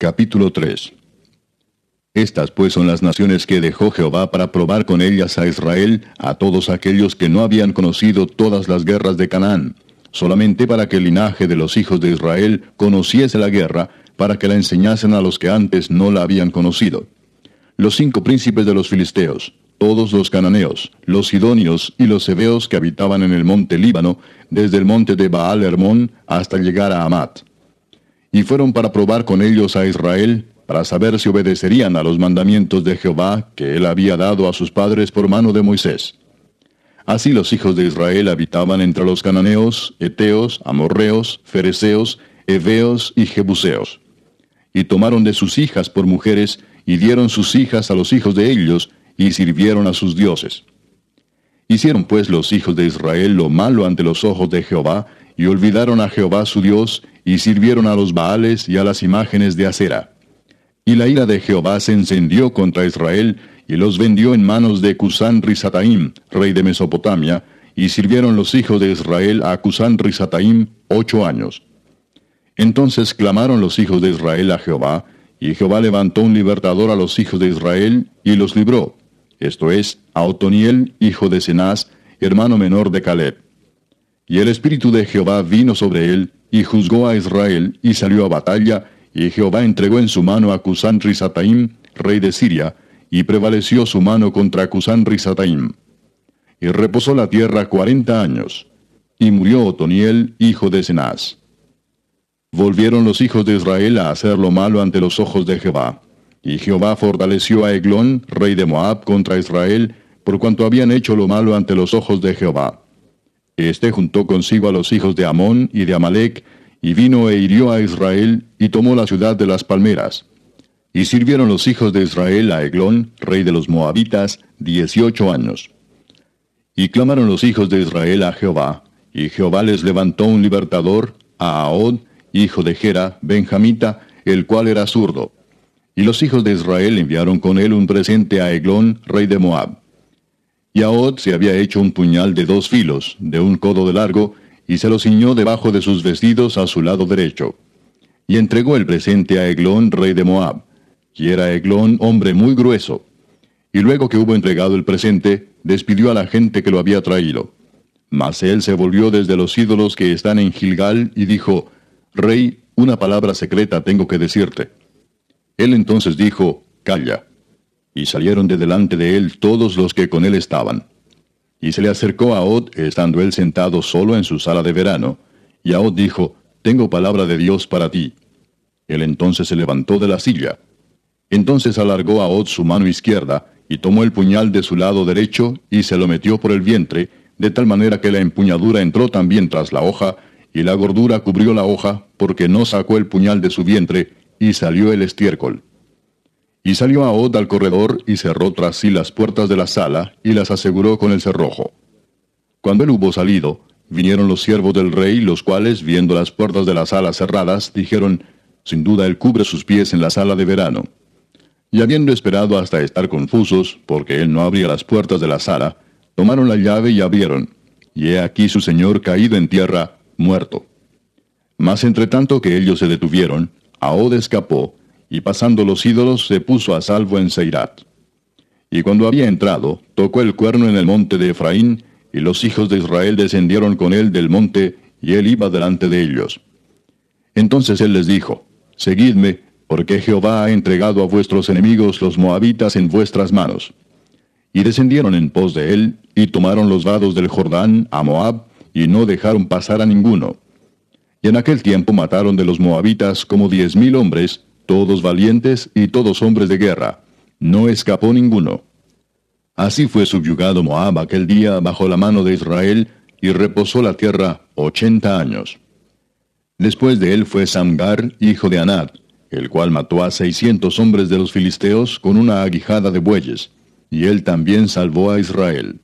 Capítulo 3 Estas pues son las naciones que dejó Jehová para probar con ellas a Israel, a todos aquellos que no habían conocido todas las guerras de Canaán, solamente para que el linaje de los hijos de Israel conociese la guerra, para que la enseñasen a los que antes no la habían conocido. Los cinco príncipes de los filisteos, todos los cananeos, los sidonios y los hebeos que habitaban en el monte Líbano, desde el monte de Baal Hermón hasta llegar a Amat. Y fueron para probar con ellos a Israel, para saber si obedecerían a los mandamientos de Jehová que él había dado a sus padres por mano de Moisés. Así los hijos de Israel habitaban entre los cananeos, eteos, amorreos, fereceos, heveos y jebuseos. Y tomaron de sus hijas por mujeres, y dieron sus hijas a los hijos de ellos, y sirvieron a sus dioses. Hicieron pues los hijos de Israel lo malo ante los ojos de Jehová, y olvidaron a Jehová su Dios, y sirvieron a los Baales y a las imágenes de acera. Y la ira de Jehová se encendió contra Israel, y los vendió en manos de Cusán Risataim, rey de Mesopotamia, y sirvieron los hijos de Israel a Cusán Risataim ocho años. Entonces clamaron los hijos de Israel a Jehová, y Jehová levantó un libertador a los hijos de Israel, y los libró esto es, a Otoniel, hijo de Cenaz, hermano menor de Caleb. Y el Espíritu de Jehová vino sobre él, y juzgó a Israel, y salió a batalla, y Jehová entregó en su mano a Cusán Risataim, rey de Siria, y prevaleció su mano contra Cusán Risataim. Y reposó la tierra cuarenta años, y murió Otoniel, hijo de Cenaz. Volvieron los hijos de Israel a hacer lo malo ante los ojos de Jehová. Y Jehová fortaleció a Eglón, rey de Moab, contra Israel, por cuanto habían hecho lo malo ante los ojos de Jehová. Este juntó consigo a los hijos de Amón y de Amalek, y vino e hirió a Israel, y tomó la ciudad de las palmeras. Y sirvieron los hijos de Israel a Eglón, rey de los Moabitas, dieciocho años. Y clamaron los hijos de Israel a Jehová, y Jehová les levantó un libertador, a Ahod, hijo de Gera, benjamita, el cual era zurdo. Y los hijos de Israel enviaron con él un presente a Eglón, rey de Moab. Y Ahod se había hecho un puñal de dos filos, de un codo de largo, y se lo ciñó debajo de sus vestidos a su lado derecho. Y entregó el presente a Eglón, rey de Moab. Y era Eglón hombre muy grueso. Y luego que hubo entregado el presente, despidió a la gente que lo había traído. Mas él se volvió desde los ídolos que están en Gilgal y dijo, Rey, una palabra secreta tengo que decirte. Él entonces dijo, Calla. Y salieron de delante de él todos los que con él estaban. Y se le acercó a Od, estando él sentado solo en su sala de verano, y Od dijo, Tengo palabra de Dios para ti. Él entonces se levantó de la silla. Entonces alargó a Od su mano izquierda, y tomó el puñal de su lado derecho, y se lo metió por el vientre, de tal manera que la empuñadura entró también tras la hoja, y la gordura cubrió la hoja, porque no sacó el puñal de su vientre, y salió el estiércol. Y salió Ahod al corredor y cerró tras sí las puertas de la sala y las aseguró con el cerrojo. Cuando él hubo salido, vinieron los siervos del rey, los cuales, viendo las puertas de la sala cerradas, dijeron, Sin duda él cubre sus pies en la sala de verano. Y habiendo esperado hasta estar confusos, porque él no abría las puertas de la sala, tomaron la llave y abrieron, y he aquí su señor caído en tierra, muerto. Mas entre tanto que ellos se detuvieron, Ahod escapó, y pasando los ídolos se puso a salvo en Seirat. Y cuando había entrado, tocó el cuerno en el monte de Efraín, y los hijos de Israel descendieron con él del monte, y él iba delante de ellos. Entonces él les dijo, Seguidme, porque Jehová ha entregado a vuestros enemigos los moabitas en vuestras manos. Y descendieron en pos de él, y tomaron los vados del Jordán a Moab, y no dejaron pasar a ninguno. Y en aquel tiempo mataron de los moabitas como diez mil hombres, todos valientes y todos hombres de guerra. No escapó ninguno. Así fue subyugado Moab aquel día bajo la mano de Israel, y reposó la tierra ochenta años. Después de él fue Samgar, hijo de Anad, el cual mató a seiscientos hombres de los filisteos con una aguijada de bueyes, y él también salvó a Israel.